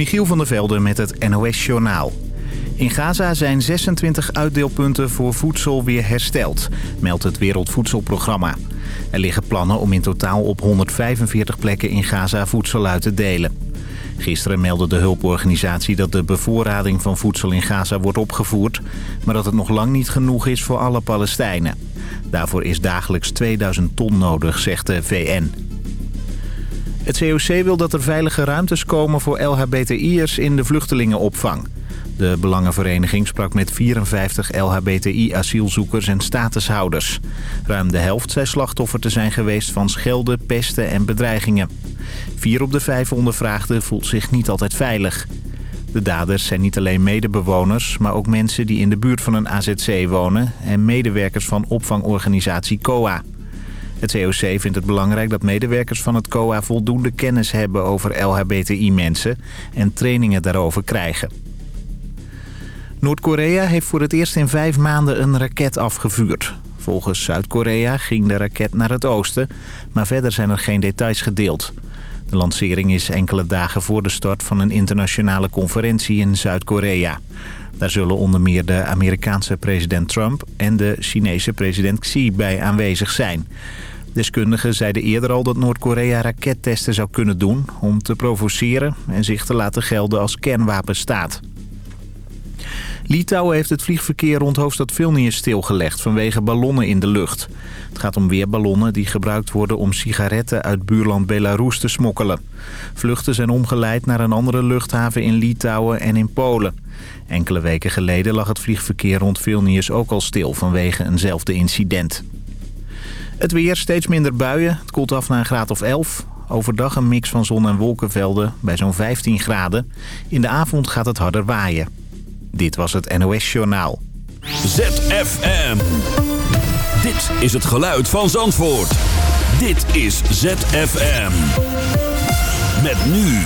Michiel van der Velde met het NOS-journaal. In Gaza zijn 26 uitdeelpunten voor voedsel weer hersteld, meldt het Wereldvoedselprogramma. Er liggen plannen om in totaal op 145 plekken in Gaza voedsel uit te delen. Gisteren meldde de hulporganisatie dat de bevoorrading van voedsel in Gaza wordt opgevoerd... maar dat het nog lang niet genoeg is voor alle Palestijnen. Daarvoor is dagelijks 2000 ton nodig, zegt de VN. Het COC wil dat er veilige ruimtes komen voor LHBTI'ers in de vluchtelingenopvang. De Belangenvereniging sprak met 54 LHBTI-asielzoekers en statushouders. Ruim de helft zei slachtoffer te zijn geweest van schelden, pesten en bedreigingen. Vier op de vijf ondervraagden voelt zich niet altijd veilig. De daders zijn niet alleen medebewoners, maar ook mensen die in de buurt van een AZC wonen... en medewerkers van opvangorganisatie COA. Het COC vindt het belangrijk dat medewerkers van het COA voldoende kennis hebben over LHBTI-mensen... en trainingen daarover krijgen. Noord-Korea heeft voor het eerst in vijf maanden een raket afgevuurd. Volgens Zuid-Korea ging de raket naar het oosten, maar verder zijn er geen details gedeeld. De lancering is enkele dagen voor de start van een internationale conferentie in Zuid-Korea. Daar zullen onder meer de Amerikaanse president Trump en de Chinese president Xi bij aanwezig zijn. Deskundigen zeiden eerder al dat Noord-Korea rakettesten zou kunnen doen... om te provoceren en zich te laten gelden als kernwapenstaat. Litouwen heeft het vliegverkeer rond hoofdstad Vilnius stilgelegd vanwege ballonnen in de lucht. Het gaat om weerballonnen die gebruikt worden om sigaretten uit buurland Belarus te smokkelen. Vluchten zijn omgeleid naar een andere luchthaven in Litouwen en in Polen. Enkele weken geleden lag het vliegverkeer rond Vilnius ook al stil vanwege eenzelfde incident. Het weer, steeds minder buien. Het koelt af naar een graad of 11. Overdag een mix van zon- en wolkenvelden bij zo'n 15 graden. In de avond gaat het harder waaien. Dit was het NOS Journaal. ZFM. Dit is het geluid van Zandvoort. Dit is ZFM. Met nu.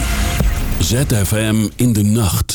ZFM in de nacht.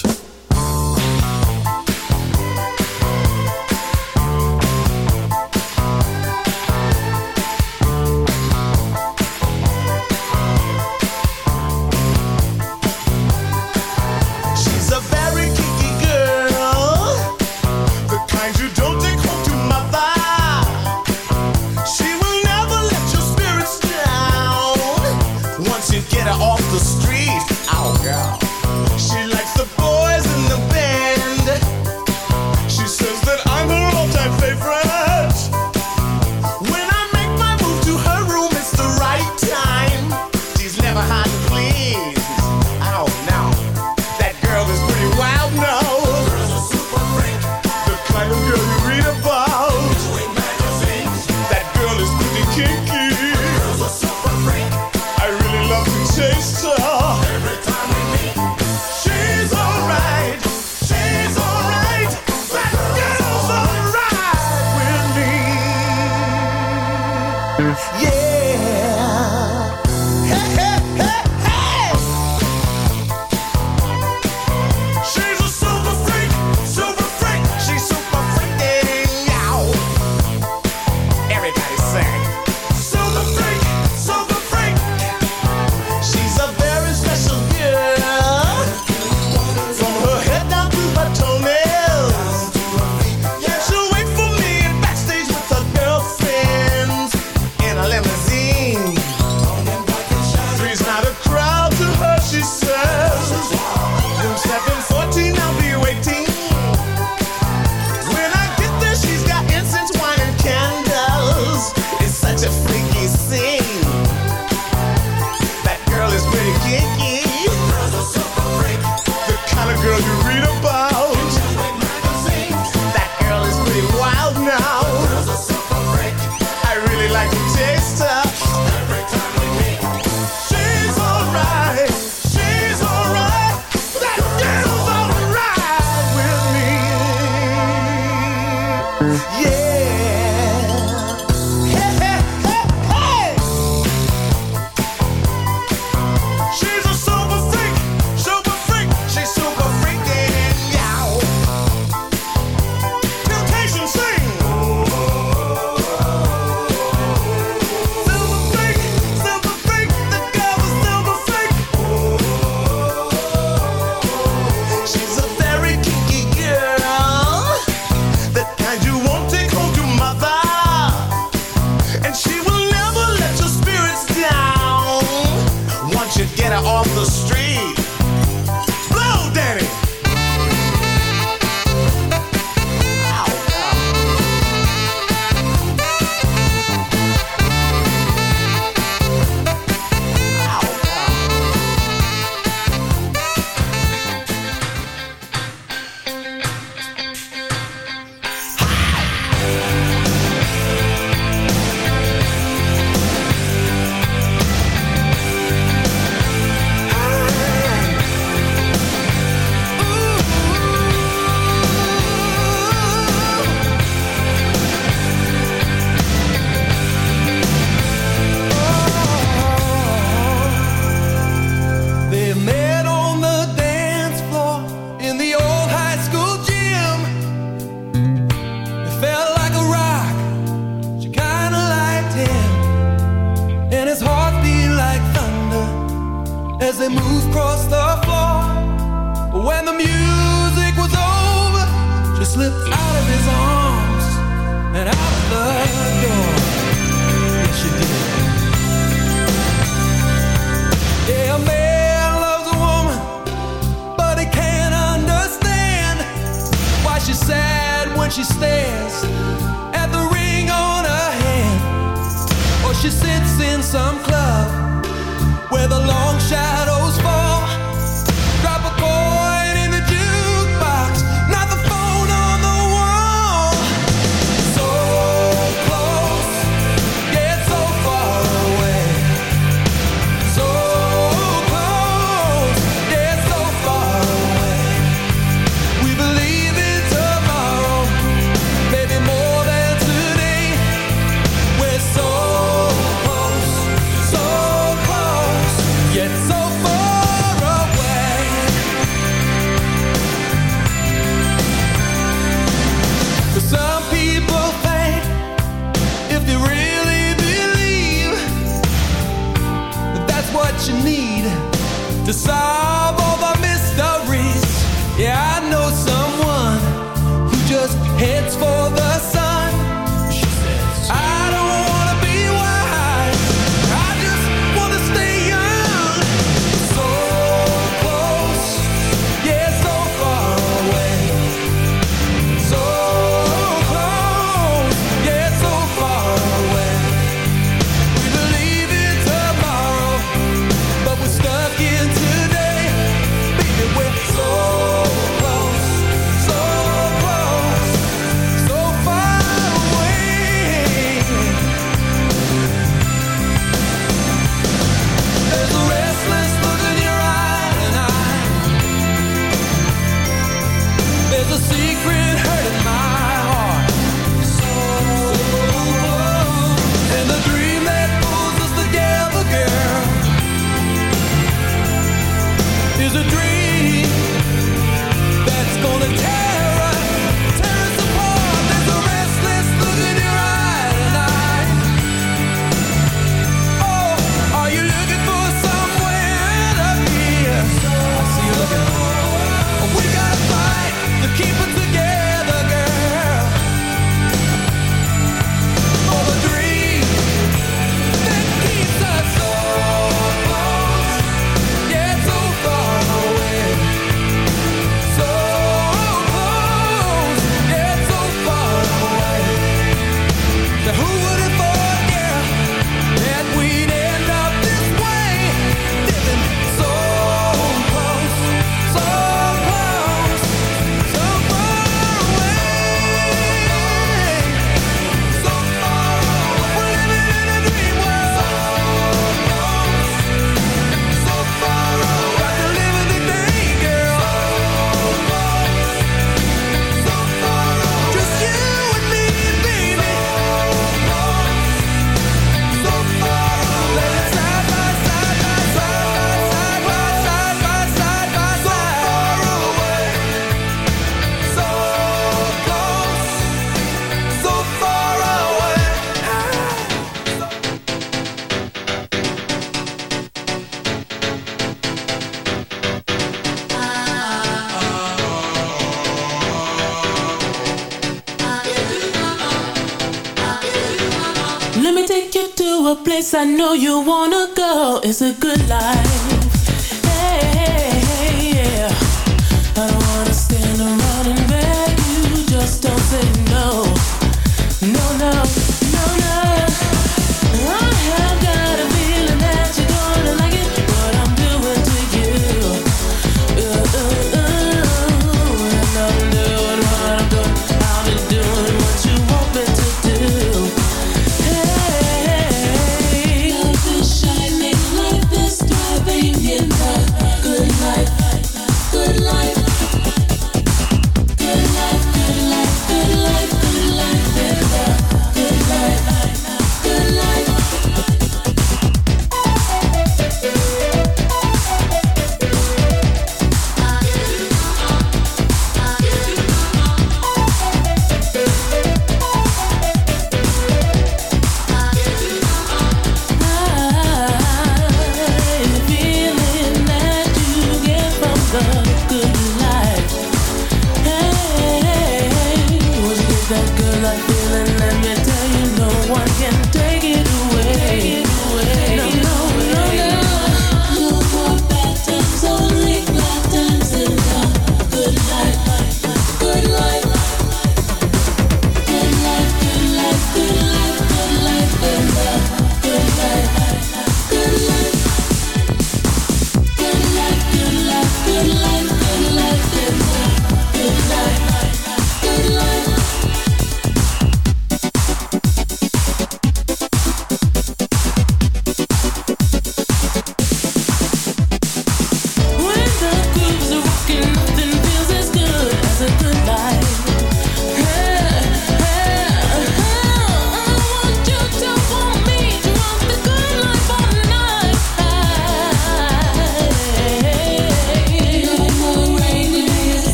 Good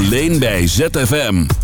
Alleen bij ZFM.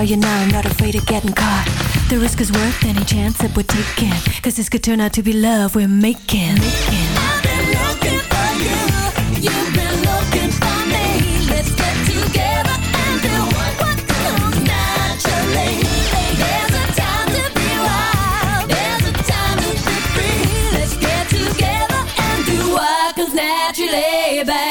tell you now, I'm not afraid of getting caught. The risk is worth any chance that we're taking. Cause this could turn out to be love we're making. making. I've been looking for you. You've been looking for me. Let's get together and do what comes naturally. There's a time to be wild. There's a time to be free. Let's get together and do what comes naturally, baby.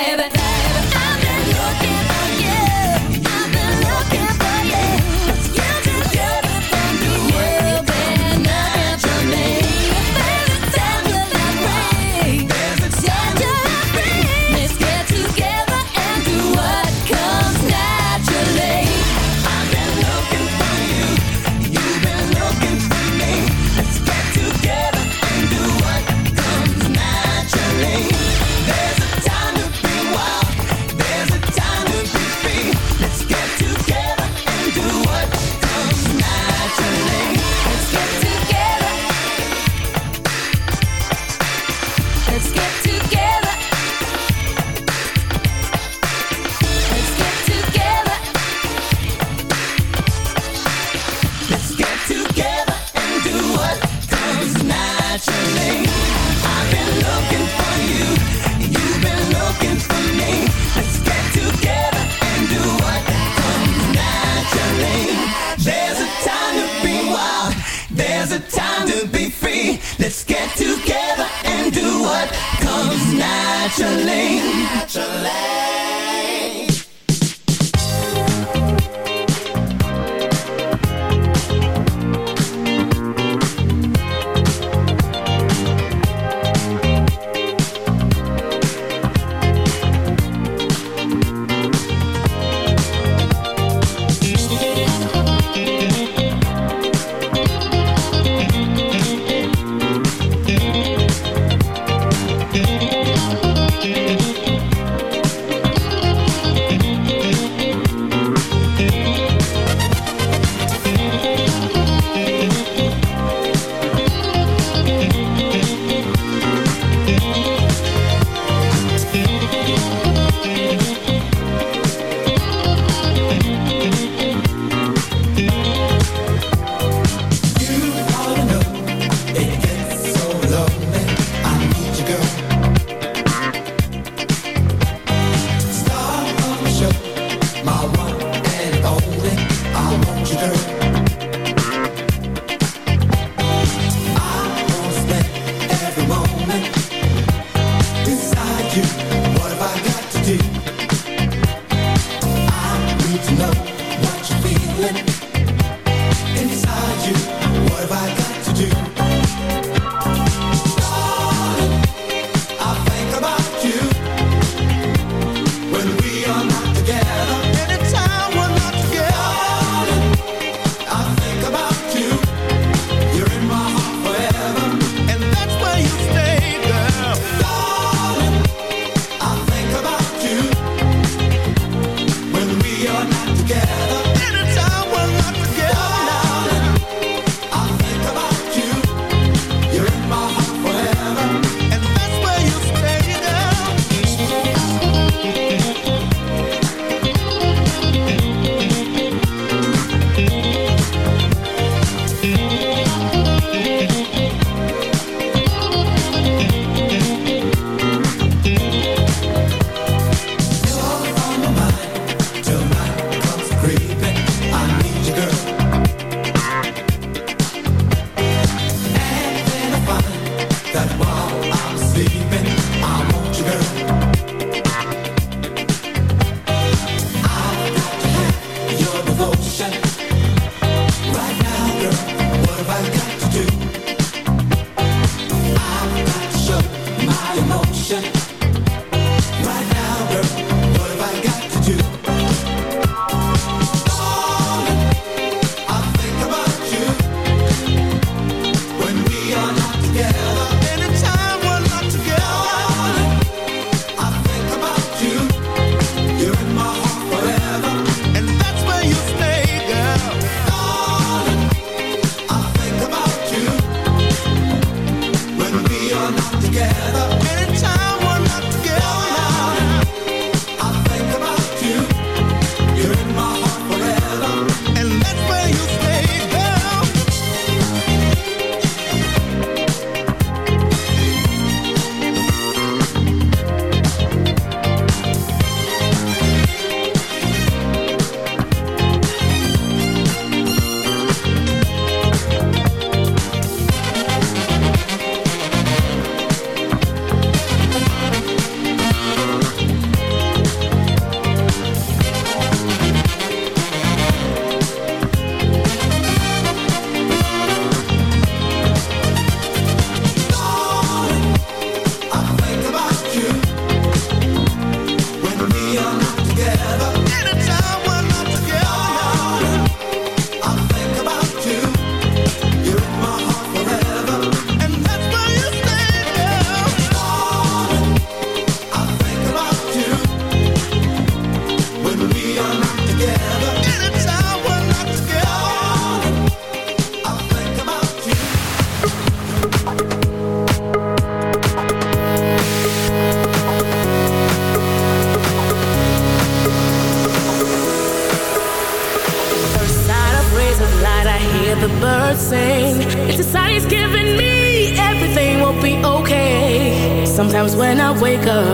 When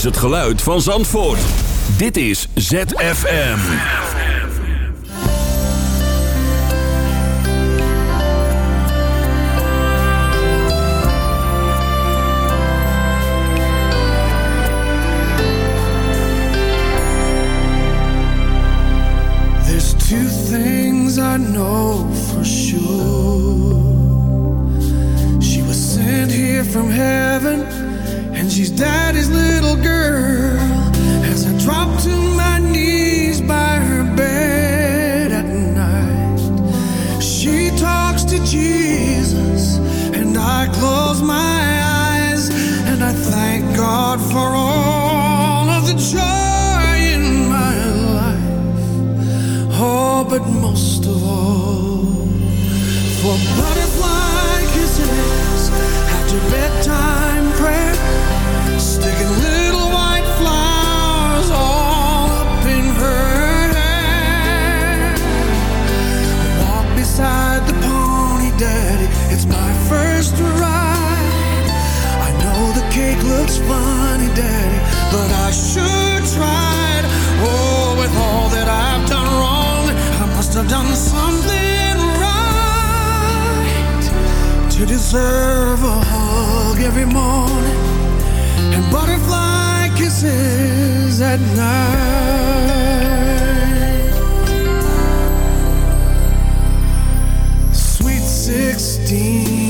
is het geluid van Zandvoort. Dit is ZFM. There's two things I know for sure. She was sent here from heaven, she's daddy's little girl. As I drop to my knees by her bed at night, she talks to Jesus, and I close my eyes, and I thank God for all first ride. I know the cake looks funny, daddy, but I sure tried. Oh, with all that I've done wrong, I must have done something right to deserve a hug every morning and butterfly kisses at night. Sweet 16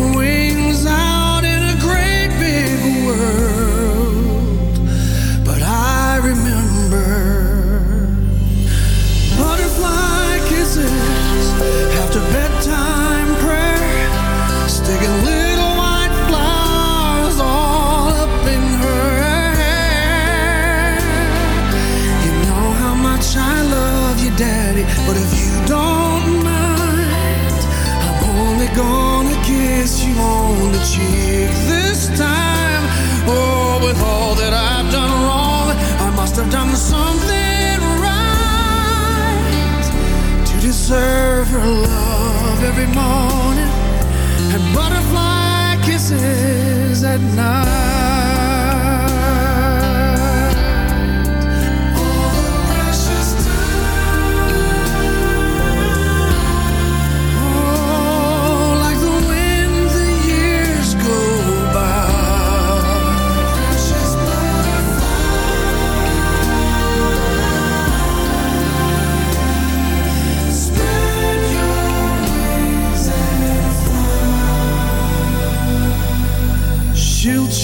deserve her love every morning and butterfly kisses at night.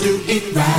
do it right.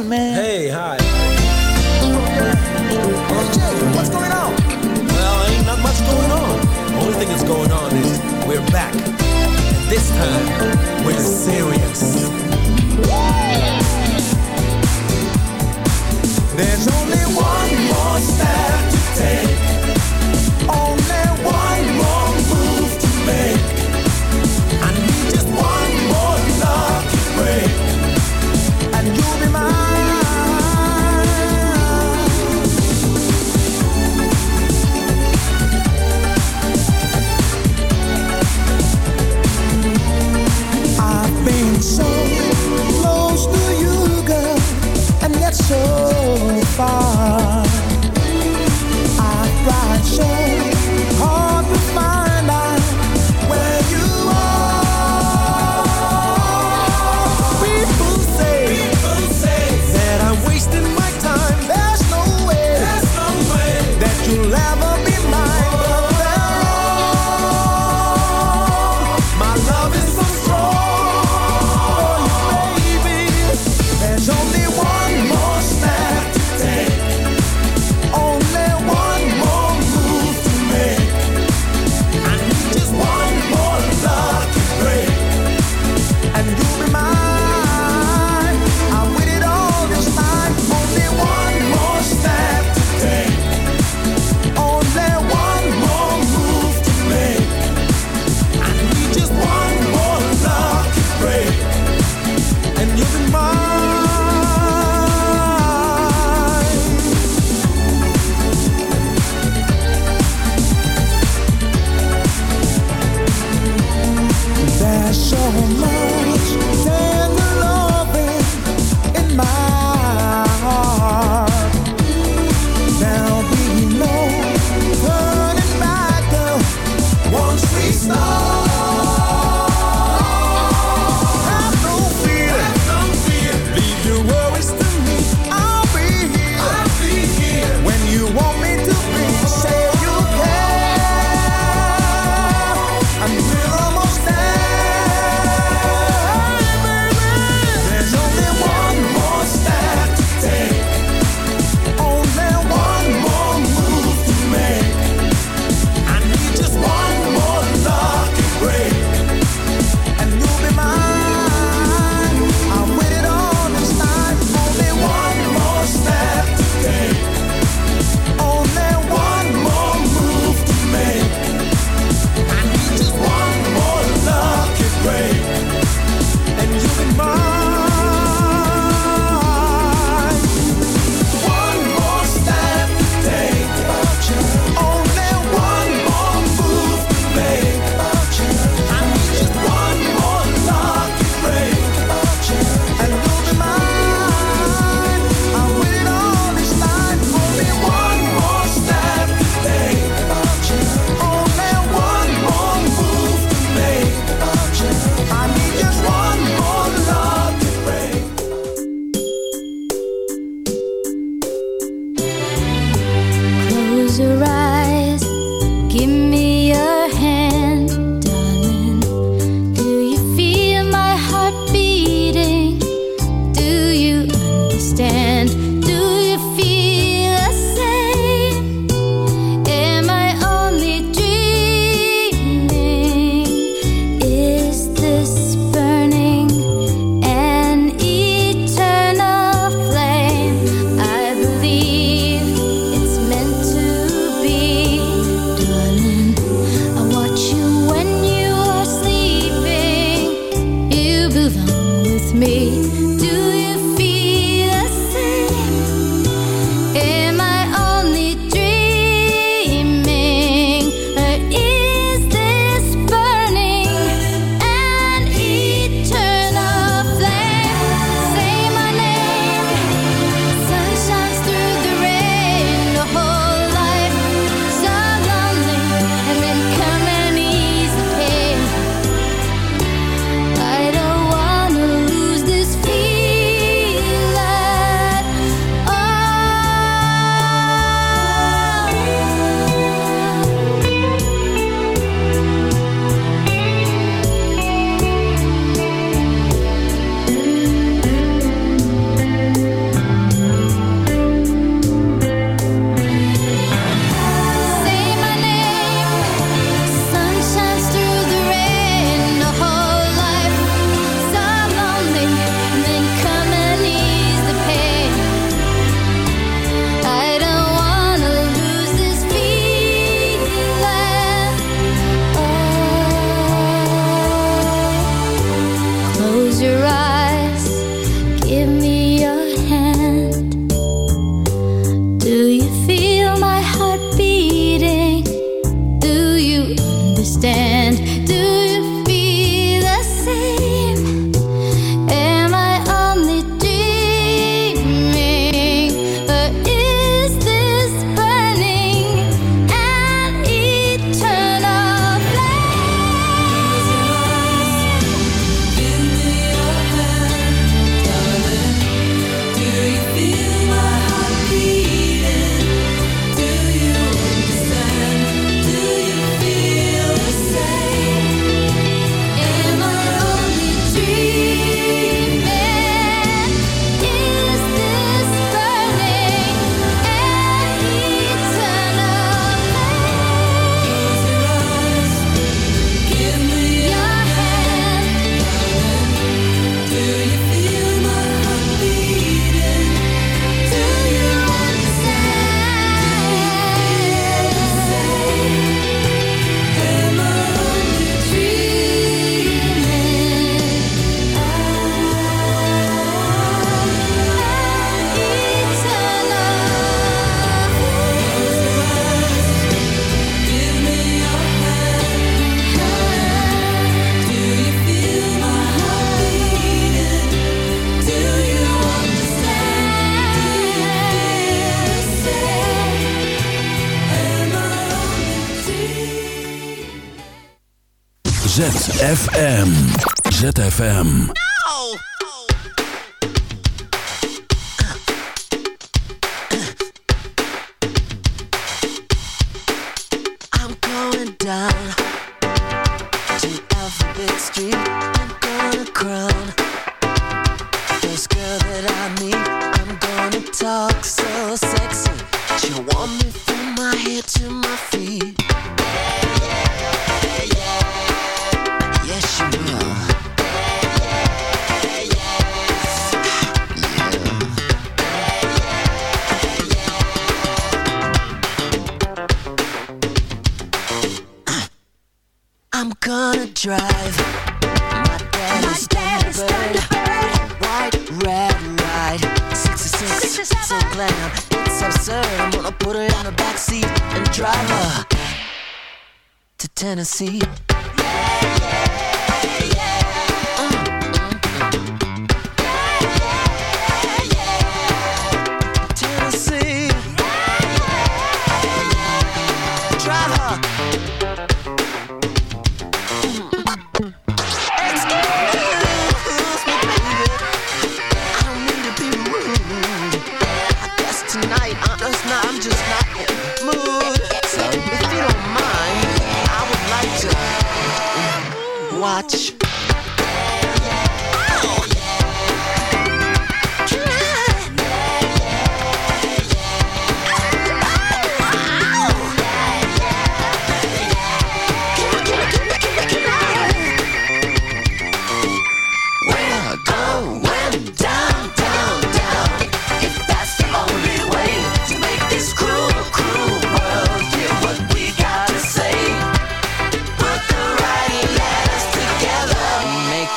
Doing, man?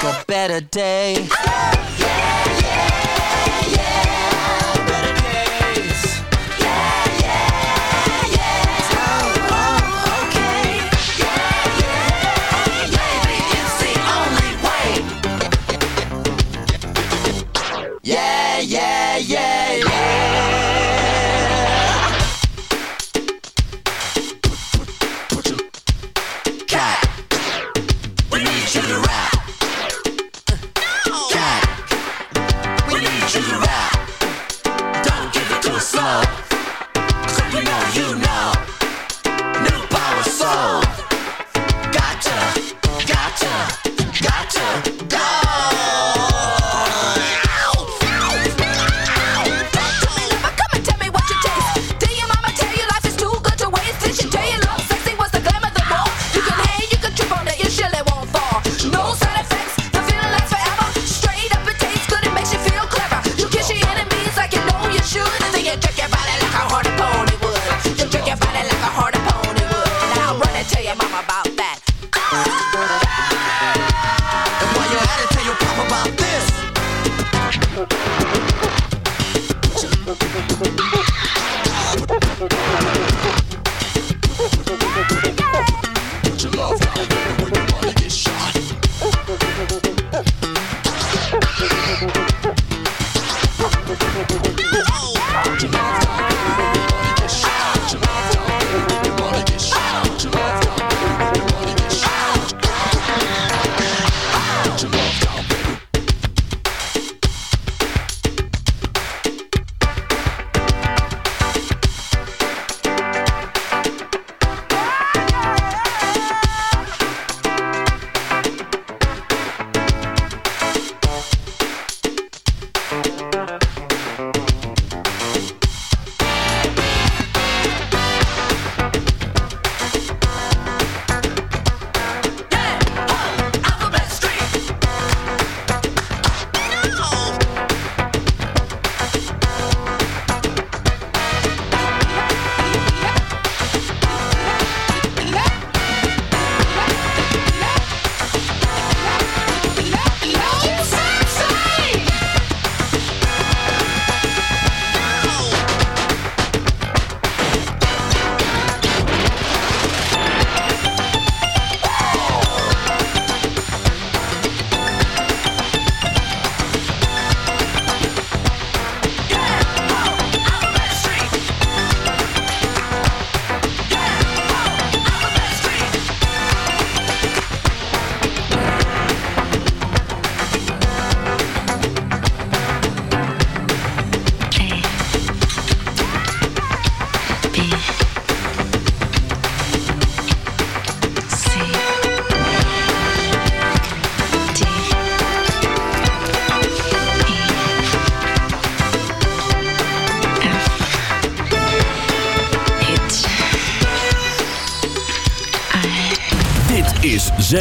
A better day. Ah, better